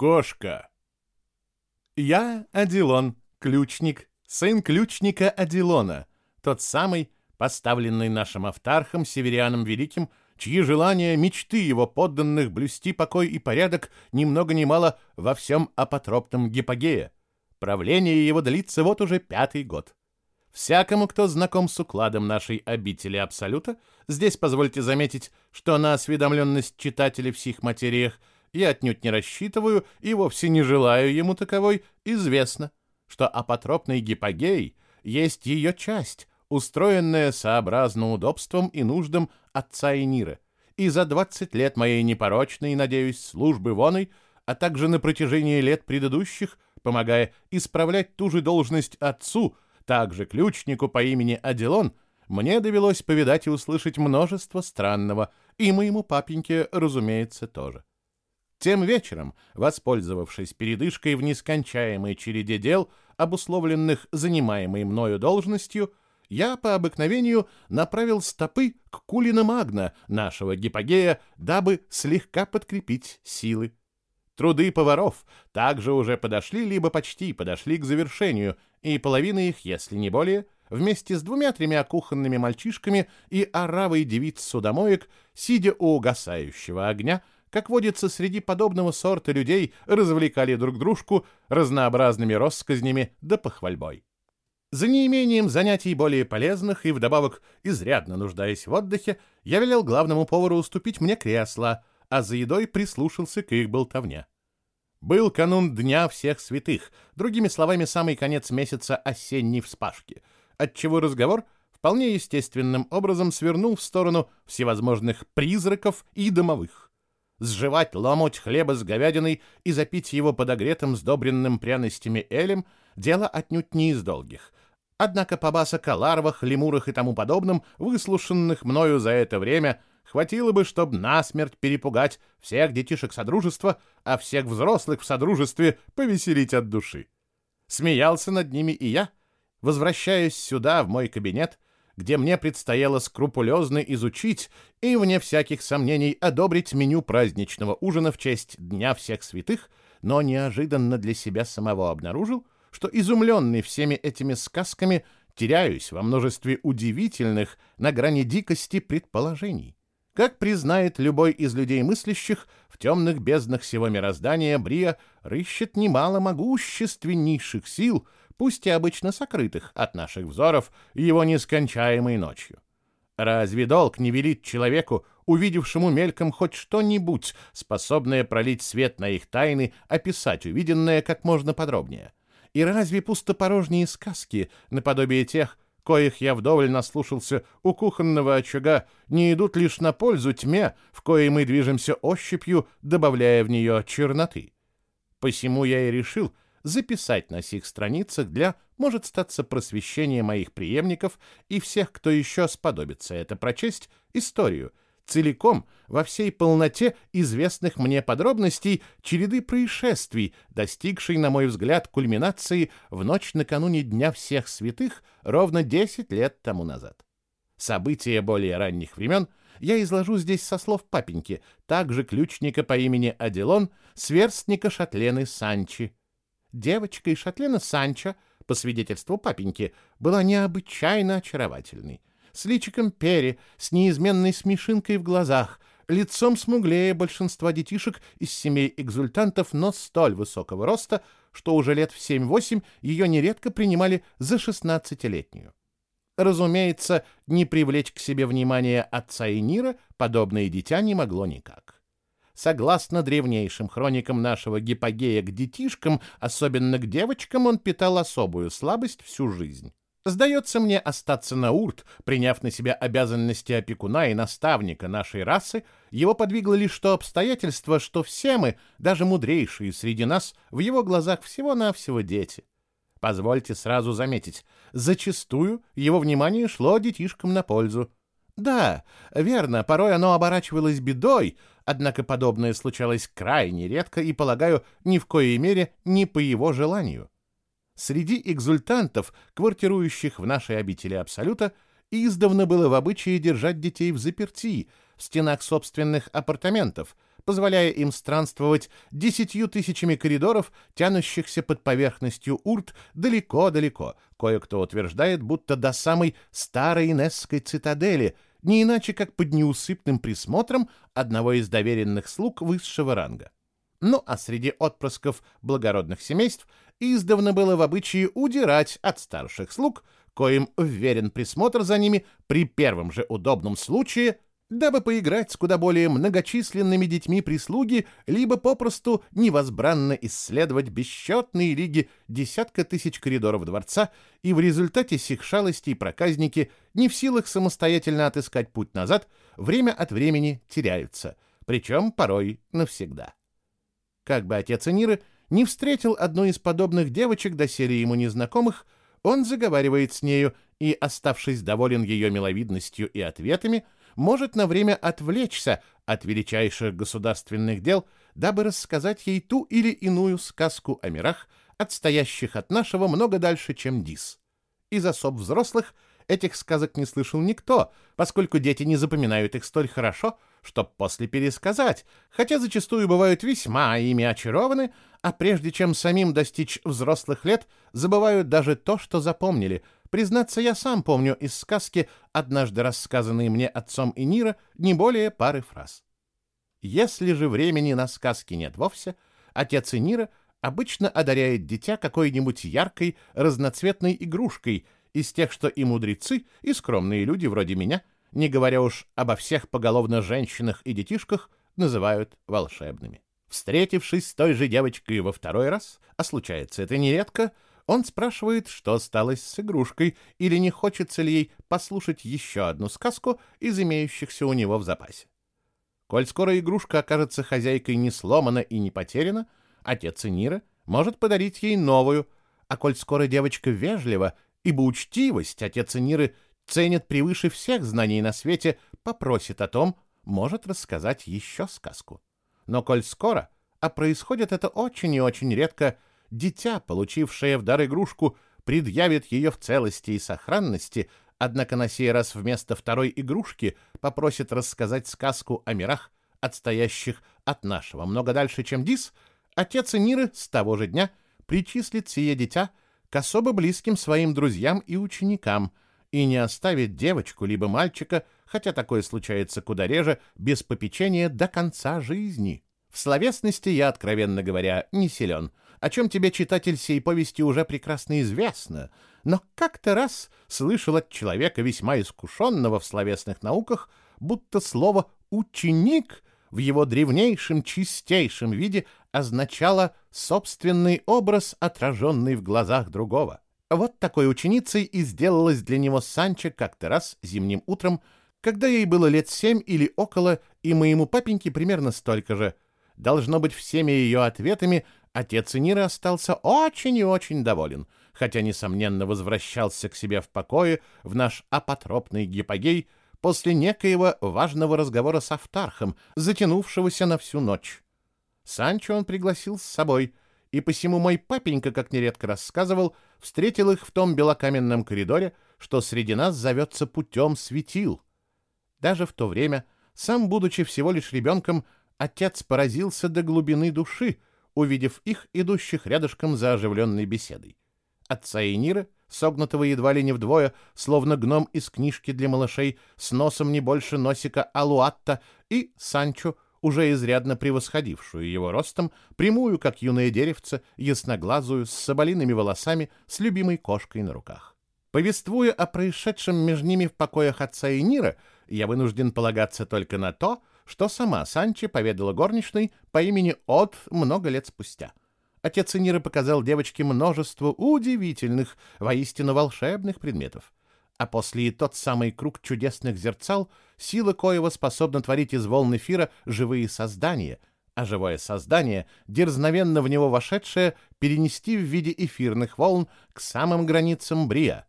Кошка. Я Адилон, ключник, сын ключника Адилона, тот самый, поставленный нашим автархом Северианом Великим, чьи желания, мечты его подданных блюсти покой и порядок ни много ни мало во всем апотропном Гипогея. Правление его длится вот уже пятый год. Всякому, кто знаком с укладом нашей обители Абсолюта, здесь позвольте заметить, что на осведомленность читателей в сих материях я отнюдь не рассчитываю и вовсе не желаю ему таковой, известно, что апотропный гипогей есть ее часть, устроенная сообразно удобством и нуждам отца и Нира. И за 20 лет моей непорочной, надеюсь, службы воной, а также на протяжении лет предыдущих, помогая исправлять ту же должность отцу, также ключнику по имени Аделон, мне довелось повидать и услышать множество странного, и моему папеньке, разумеется, тоже. Тем вечером, воспользовавшись передышкой в нескончаемой череде дел, обусловленных занимаемой мною должностью, я по обыкновению направил стопы к Кулина Магна, нашего гипогея, дабы слегка подкрепить силы. Труды поваров также уже подошли, либо почти подошли к завершению, и половина их, если не более, вместе с двумя-тремя кухонными мальчишками и оравой девиц-судомоек, сидя у угасающего огня, как водится среди подобного сорта людей, развлекали друг дружку разнообразными россказнями да похвальбой. За неимением занятий более полезных и вдобавок изрядно нуждаясь в отдыхе, я велел главному повару уступить мне кресло, а за едой прислушался к их болтовне. Был канун Дня всех святых, другими словами, самый конец месяца осенней вспашки, отчего разговор вполне естественным образом свернул в сторону всевозможных призраков и домовых сживать ломоть хлеба с говядиной и запить его подогретым, сдобренным пряностями элем – дело отнюдь не из долгих. Однако побасок о ларвах, лемурах и тому подобном, выслушанных мною за это время, хватило бы, чтобы насмерть перепугать всех детишек Содружества, а всех взрослых в Содружестве повеселить от души. Смеялся над ними и я, возвращаясь сюда, в мой кабинет – где мне предстояло скрупулезно изучить и, вне всяких сомнений, одобрить меню праздничного ужина в честь Дня всех святых, но неожиданно для себя самого обнаружил, что, изумленный всеми этими сказками, теряюсь во множестве удивительных, на грани дикости предположений. Как признает любой из людей мыслящих, в темных безднах всего мироздания Брия рыщет немало могущественнейших сил — пусть и обычно сокрытых от наших взоров его нескончаемой ночью. Разве долг не велит человеку, увидевшему мельком хоть что-нибудь, способное пролить свет на их тайны, описать увиденное как можно подробнее? И разве пустопорожние сказки, наподобие тех, коих я вдоволь наслушался у кухонного очага, не идут лишь на пользу тьме, в коей мы движемся ощупью, добавляя в нее черноты? Посему я и решил, записать на сих страницах для, может статься, просвещения моих преемников и всех, кто еще сподобится это прочесть, историю, целиком, во всей полноте известных мне подробностей череды происшествий, достигшей, на мой взгляд, кульминации в ночь накануне Дня всех святых ровно 10 лет тому назад. События более ранних времен я изложу здесь со слов папеньки, также ключника по имени Аделон, сверстника Шатлены Санчи, Девочка из Шатлена Санчо, по свидетельству папеньки, была необычайно очаровательной. С личиком Перри, с неизменной смешинкой в глазах, лицом смуглее большинства детишек из семей экзультантов, но столь высокого роста, что уже лет в 7-8 ее нередко принимали за шестнадцатилетнюю. Разумеется, не привлечь к себе внимание отца и Нира подобное дитя не могло никак. Согласно древнейшим хроникам нашего гипогея к детишкам, особенно к девочкам, он питал особую слабость всю жизнь. Сдается мне остаться на Урт, приняв на себя обязанности опекуна и наставника нашей расы, его подвигло лишь то обстоятельство, что все мы, даже мудрейшие среди нас, в его глазах всего-навсего дети. Позвольте сразу заметить, зачастую его внимание шло детишкам на пользу. Да, верно, порой оно оборачивалось бедой, однако подобное случалось крайне редко и, полагаю, ни в коей мере не по его желанию. Среди экзультантов, квартирующих в нашей обители Абсолюта, издавна было в обычае держать детей в заперти, в стенах собственных апартаментов, позволяя им странствовать десятью тысячами коридоров, тянущихся под поверхностью урт далеко-далеко. Кое-кто утверждает, будто до самой старой Несской цитадели, не иначе как под неусыпным присмотром одного из доверенных слуг высшего ранга. Ну а среди отпрысков благородных семейств издавна было в обычае удирать от старших слуг, коим вверен присмотр за ними при первом же удобном случае, дабы поиграть с куда более многочисленными детьми прислуги, либо попросту невозбранно исследовать бесчетные лиги десятка тысяч коридоров дворца, и в результате сих шалостей проказники, не в силах самостоятельно отыскать путь назад, время от времени теряются, причем порой навсегда. Как бы отец Эниры не встретил одну из подобных девочек до серии ему незнакомых, он заговаривает с нею и, оставшись доволен ее миловидностью и ответами, может на время отвлечься от величайших государственных дел, дабы рассказать ей ту или иную сказку о мирах, отстоящих от нашего много дальше, чем Дис. Из особ взрослых этих сказок не слышал никто, поскольку дети не запоминают их столь хорошо, чтоб после пересказать, хотя зачастую бывают весьма ими очарованы, а прежде чем самим достичь взрослых лет, забывают даже то, что запомнили. Признаться, я сам помню из сказки, однажды рассказанной мне отцом и Нира, не более пары фраз. Если же времени на сказки нет вовсе, отец Энира обычно одаряет дитя какой-нибудь яркой, разноцветной игрушкой из тех, что и мудрецы, и скромные люди вроде меня — не говоря уж обо всех поголовно женщинах и детишках, называют волшебными. Встретившись с той же девочкой во второй раз, а случается это нередко, он спрашивает, что осталось с игрушкой, или не хочется ли ей послушать еще одну сказку из имеющихся у него в запасе. Коль скоро игрушка окажется хозяйкой не сломана и не потеряна, отец Энира может подарить ей новую, а коль скоро девочка вежлива, ибо учтивость отец Эниры ценит превыше всех знаний на свете, попросит о том, может рассказать еще сказку. Но коль скоро, а происходит это очень и очень редко, дитя, получившее в дар игрушку, предъявит ее в целости и сохранности, однако на сей раз вместо второй игрушки попросит рассказать сказку о мирах, отстоящих от нашего много дальше, чем Дис, отец Эниры с того же дня причислит сие дитя к особо близким своим друзьям и ученикам — и не оставит девочку либо мальчика, хотя такое случается куда реже, без попечения до конца жизни. В словесности я, откровенно говоря, не силен, о чем тебе, читатель сей повести, уже прекрасно известно, но как-то раз слышал от человека, весьма искушенного в словесных науках, будто слово «ученик» в его древнейшем, чистейшем виде означало собственный образ, отраженный в глазах другого. Вот такой ученицей и сделалась для него Санчо как-то раз зимним утром, когда ей было лет семь или около, и моему папеньке примерно столько же. Должно быть, всеми ее ответами отец Энира остался очень и очень доволен, хотя, несомненно, возвращался к себе в покое в наш апотропный гипогей после некоего важного разговора с Автархом, затянувшегося на всю ночь. Санчо он пригласил с собой, и посему мой папенька, как нередко рассказывал, встретил их в том белокаменном коридоре, что среди нас зовется путем светил. Даже в то время, сам будучи всего лишь ребенком, отец поразился до глубины души, увидев их, идущих рядышком за оживленной беседой. Отца и Нира, согнутого едва ли не вдвое, словно гном из книжки для малышей, с носом не больше носика Алуатта, и Санчо — уже изрядно превосходившую его ростом, прямую, как юное деревце, ясноглазую, с соболиными волосами, с любимой кошкой на руках. Повествуя о происшедшем между ними в покоях отца и Нира, я вынужден полагаться только на то, что сама Санчи поведала горничной по имени От много лет спустя. Отец Энира показал девочке множество удивительных, воистину волшебных предметов а после и тот самый круг чудесных зерцал, сила коего способна творить из волн эфира живые создания, а живое создание, дерзновенно в него вошедшее, перенести в виде эфирных волн к самым границам Брия.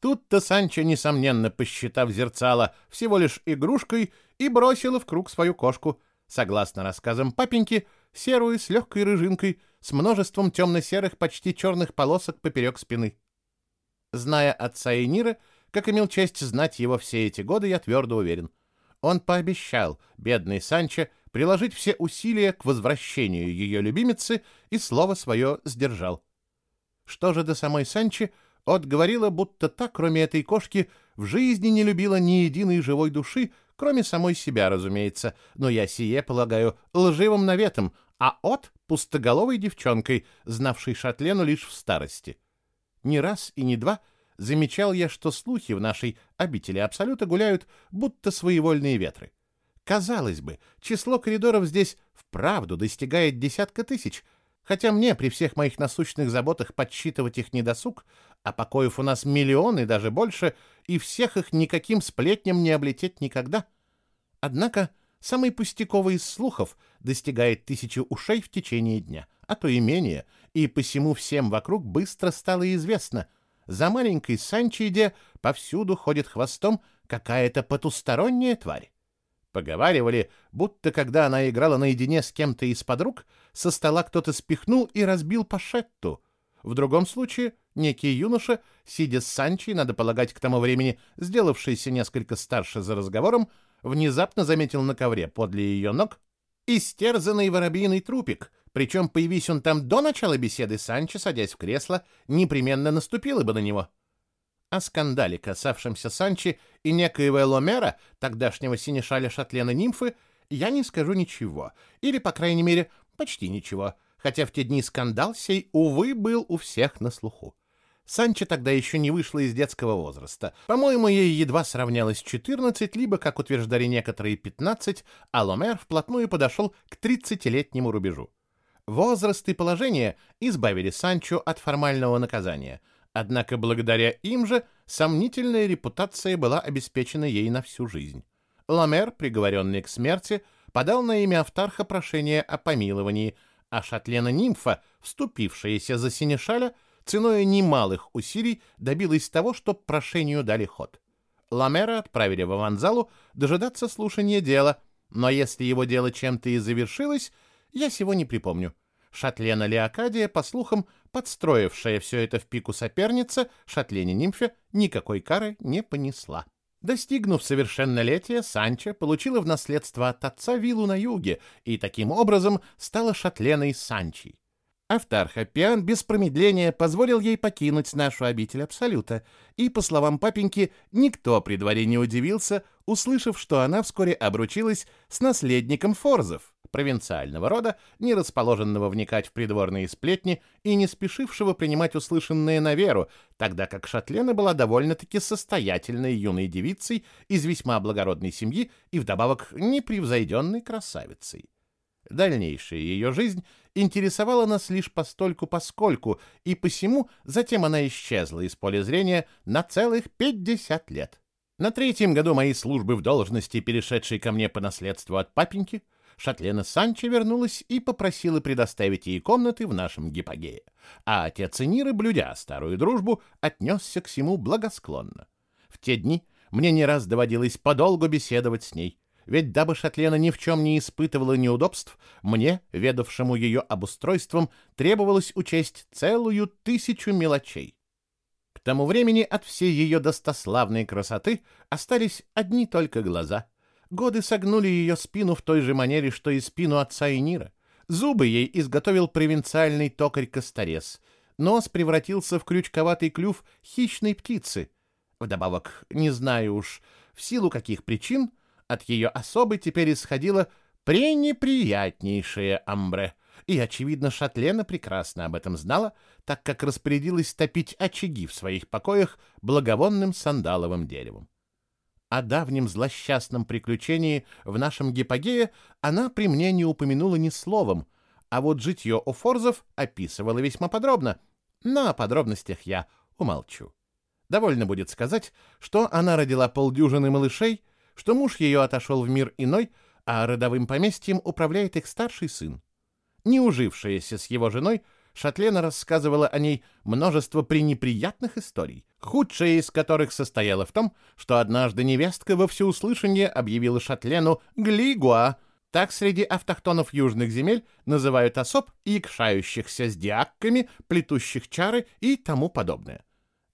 Тут-то Санчо, несомненно, посчитав зерцало всего лишь игрушкой, и бросила в круг свою кошку, согласно рассказам папеньки, серую с легкой рыжинкой, с множеством темно-серых, почти черных полосок поперек спины. Зная отца Энира, как имел честь знать его все эти годы, я твердо уверен. Он пообещал, бедный Санчо, приложить все усилия к возвращению ее любимицы и слово свое сдержал. Что же до самой Санчи, От говорила, будто так, кроме этой кошки, в жизни не любила ни единой живой души, кроме самой себя, разумеется, но я сие полагаю лживым наветом, а От — пустоголовой девчонкой, знавшей Шатлену лишь в старости. Не раз и не два замечал я, что слухи в нашей обители Абсолюта гуляют, будто своевольные ветры. Казалось бы, число коридоров здесь вправду достигает десятка тысяч, хотя мне при всех моих насущных заботах подсчитывать их недосуг, а покоев у нас миллионы, даже больше, и всех их никаким сплетням не облететь никогда. Однако самый пустяковый из слухов достигает тысячи ушей в течение дня, а то и менее, и посему всем вокруг быстро стало известно. За маленькой Санчиде повсюду ходит хвостом какая-то потусторонняя тварь. Поговаривали, будто когда она играла наедине с кем-то из подруг, со стола кто-то спихнул и разбил пашетту. В другом случае некий юноша, сидя с Санчей, надо полагать, к тому времени сделавшийся несколько старше за разговором, внезапно заметил на ковре подле ее ног истерзанный воробьиный трупик, причем, появись он там до начала беседы, Санчо, садясь в кресло, непременно наступила бы на него. О скандале, касавшемся Санчи и некоего Ломера, тогдашнего синешаля Шатлена Нимфы, я не скажу ничего, или, по крайней мере, почти ничего, хотя в те дни скандал сей, увы, был у всех на слуху. Санча тогда еще не вышла из детского возраста. По-моему, ей едва сравнялось 14, либо, как утверждали некоторые, 15, а Ломер вплотную подошел к 30-летнему рубежу. Возраст и положение избавили Санчо от формального наказания — Однако благодаря им же сомнительная репутация была обеспечена ей на всю жизнь. Ламер, приговоренный к смерти, подал на имя Автарха прошение о помиловании, а Шатлена-нимфа, вступившаяся за Синешаля, ценой немалых усилий добилась того, чтобы прошению дали ход. Ламера отправили в Аванзалу дожидаться слушания дела, но если его дело чем-то и завершилось, я сего не припомню. Шатлена Леокадия, по слухам, подстроившая все это в пику соперница, Шатлене Нимфе никакой кары не понесла. Достигнув совершеннолетия, Санчо получила в наследство от отца виллу на юге и таким образом стала Шатленой Санчей. Автарха Пиан без промедления позволил ей покинуть нашу обитель Абсолюта, и, по словам папеньки, никто при дворе не удивился, услышав, что она вскоре обручилась с наследником Форзов, провинциального рода, не расположенного вникать в придворные сплетни и не спешившего принимать услышанное на веру, тогда как Шатлена была довольно-таки состоятельной юной девицей из весьма благородной семьи и вдобавок непревзойденной красавицей. Дальнейшая ее жизнь интересовала нас лишь постольку-поскольку, и посему затем она исчезла из поля зрения на целых 50 лет. На третьем году моей службы в должности, перешедшей ко мне по наследству от папеньки, Шатлена Санчо вернулась и попросила предоставить ей комнаты в нашем гипогее, а отец Эниры, блюдя старую дружбу, отнесся к всему благосклонно. В те дни мне не раз доводилось подолгу беседовать с ней, ведь дабы Шатлена ни в чем не испытывала неудобств, мне, ведавшему ее обустройством, требовалось учесть целую тысячу мелочей. К тому времени от всей ее достославной красоты остались одни только глаза. Годы согнули ее спину в той же манере, что и спину отца и Нира. Зубы ей изготовил провинциальный токарь-косторез. Нос превратился в крючковатый клюв хищной птицы. Вдобавок, не знаю уж, в силу каких причин, от ее особы теперь исходило пренеприятнейшее амбре. И, очевидно, Шатлена прекрасно об этом знала, так как распорядилась топить очаги в своих покоях благовонным сандаловым деревом. О давнем злосчастном приключении в нашем гипогее она при мне не упомянула ни словом, а вот житье у Форзов описывала весьма подробно, но о подробностях я умолчу. Довольно будет сказать, что она родила полдюжины малышей, что муж ее отошел в мир иной, а родовым поместьем управляет их старший сын. Не ужившаяся с его женой, Шатлена рассказывала о ней множество пренеприятных историй, худшая из которых состояла в том, что однажды невестка во всеуслышание объявила Шатлену «глигуа», так среди автохтонов южных земель называют особ, якшающихся с диакками, плетущих чары и тому подобное.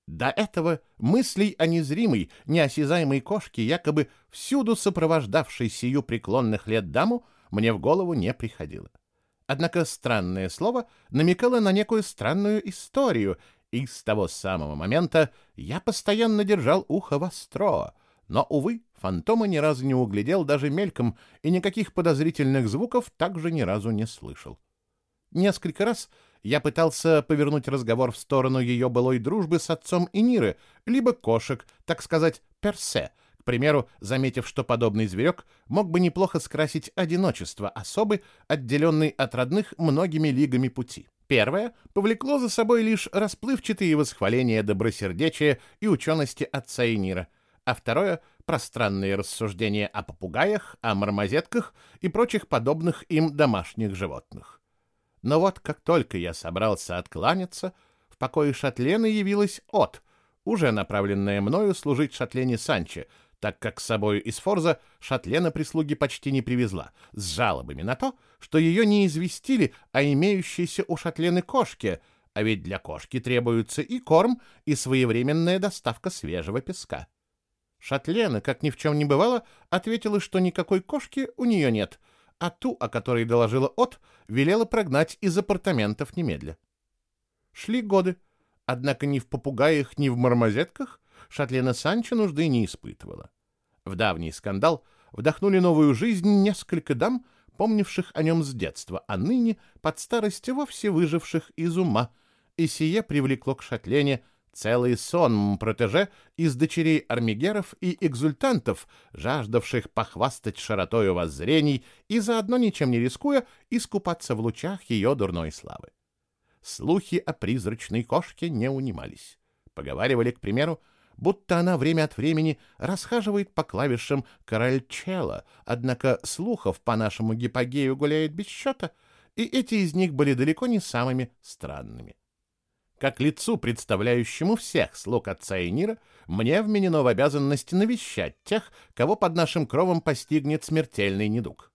До этого мыслей о незримой, неосязаемой кошке, якобы всюду сопровождавшей сию преклонных лет даму, мне в голову не приходило. Однако странное слово намекало на некую странную историю, и с того самого момента я постоянно держал ухо востро, но, увы, фантома ни разу не углядел даже мельком и никаких подозрительных звуков также ни разу не слышал. Несколько раз я пытался повернуть разговор в сторону ее былой дружбы с отцом и Ниры, либо кошек, так сказать, персе, примеру, заметив, что подобный зверек мог бы неплохо скрасить одиночество особы, отделенной от родных многими лигами пути. Первое повлекло за собой лишь расплывчатые восхваления добросердечия и учености отца и Нира, а второе — пространные рассуждения о попугаях, о мармозетках и прочих подобных им домашних животных. Но вот как только я собрался откланяться, в покое Шатлены явилась от, уже направленная мною служить Шатлене Санче, так как с собой из Форза Шатлена прислуги почти не привезла, с жалобами на то, что ее не известили о имеющейся у Шатлены кошке, а ведь для кошки требуется и корм, и своевременная доставка свежего песка. Шатлена, как ни в чем не бывало, ответила, что никакой кошки у нее нет — а ту, о которой доложила От, велела прогнать из апартаментов немедля. Шли годы, однако ни в попугаях, ни в мармозетках Шатлена Санчо нужды не испытывала. В давний скандал вдохнули новую жизнь несколько дам, помнивших о нем с детства, а ныне под старости вовсе выживших из ума, и сие привлекло к Шатлене целый сон протеже из дочерей армигеров и экзультантов, жаждавших похвастать широтою воззрений и заодно ничем не рискуя искупаться в лучах ее дурной славы. Слухи о призрачной кошке не унимались. Поговаривали, к примеру, будто она время от времени расхаживает по клавишам корольчела, однако слухов по нашему гипогею гуляет без счета, и эти из них были далеко не самыми странными. Как лицу, представляющему всех слуг отца и мне вменено в обязанность навещать тех, кого под нашим кровом постигнет смертельный недуг.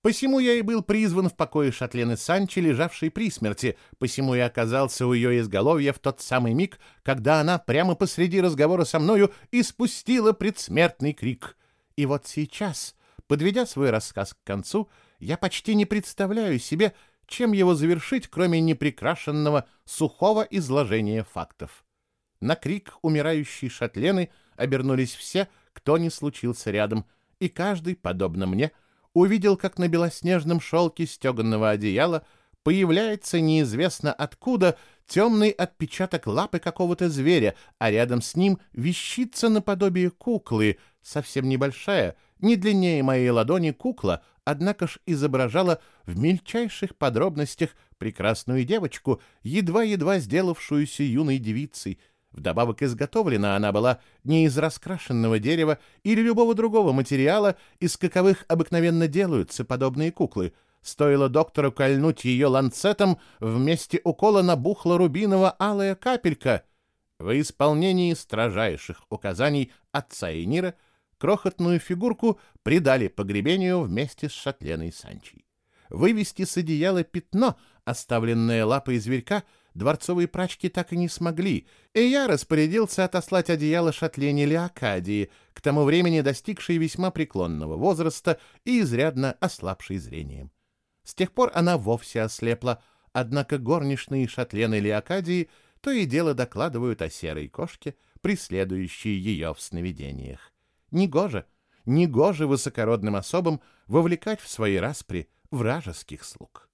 Посему я и был призван в покое Шатлены Санчи, лежавшей при смерти, посему я оказался у ее изголовья в тот самый миг, когда она прямо посреди разговора со мною испустила предсмертный крик. И вот сейчас, подведя свой рассказ к концу, я почти не представляю себе, чем его завершить, кроме неприкрашенного, сухого изложения фактов. На крик умирающей шатлены обернулись все, кто не случился рядом, и каждый, подобно мне, увидел, как на белоснежном шелке стеганного одеяла появляется неизвестно откуда темный отпечаток лапы какого-то зверя, а рядом с ним вещица наподобие куклы, совсем небольшая, не длиннее моей ладони кукла, однако ж изображала в мельчайших подробностях прекрасную девочку, едва-едва сделавшуюся юной девицей. Вдобавок изготовлена она была не из раскрашенного дерева или любого другого материала, из каковых обыкновенно делаются подобные куклы. Стоило доктору кольнуть ее ланцетом, вместе укола набухла рубиново-алая капелька. В исполнении строжайших указаний отца и Нира — крохотную фигурку придали погребению вместе с шатленой Санчей. Вывести с одеяла пятно, оставленное лапой зверька, дворцовые прачки так и не смогли, и я распорядился отослать одеяло шатлене Леокадии, к тому времени достигшей весьма преклонного возраста и изрядно ослабшей зрением. С тех пор она вовсе ослепла, однако горничные шатлены Леокадии то и дело докладывают о серой кошке, преследующей ее в сновидениях. Негоже, негоже высокородным особам вовлекать в свои распри вражеских слуг.